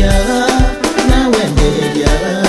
yeah, now when they yeah.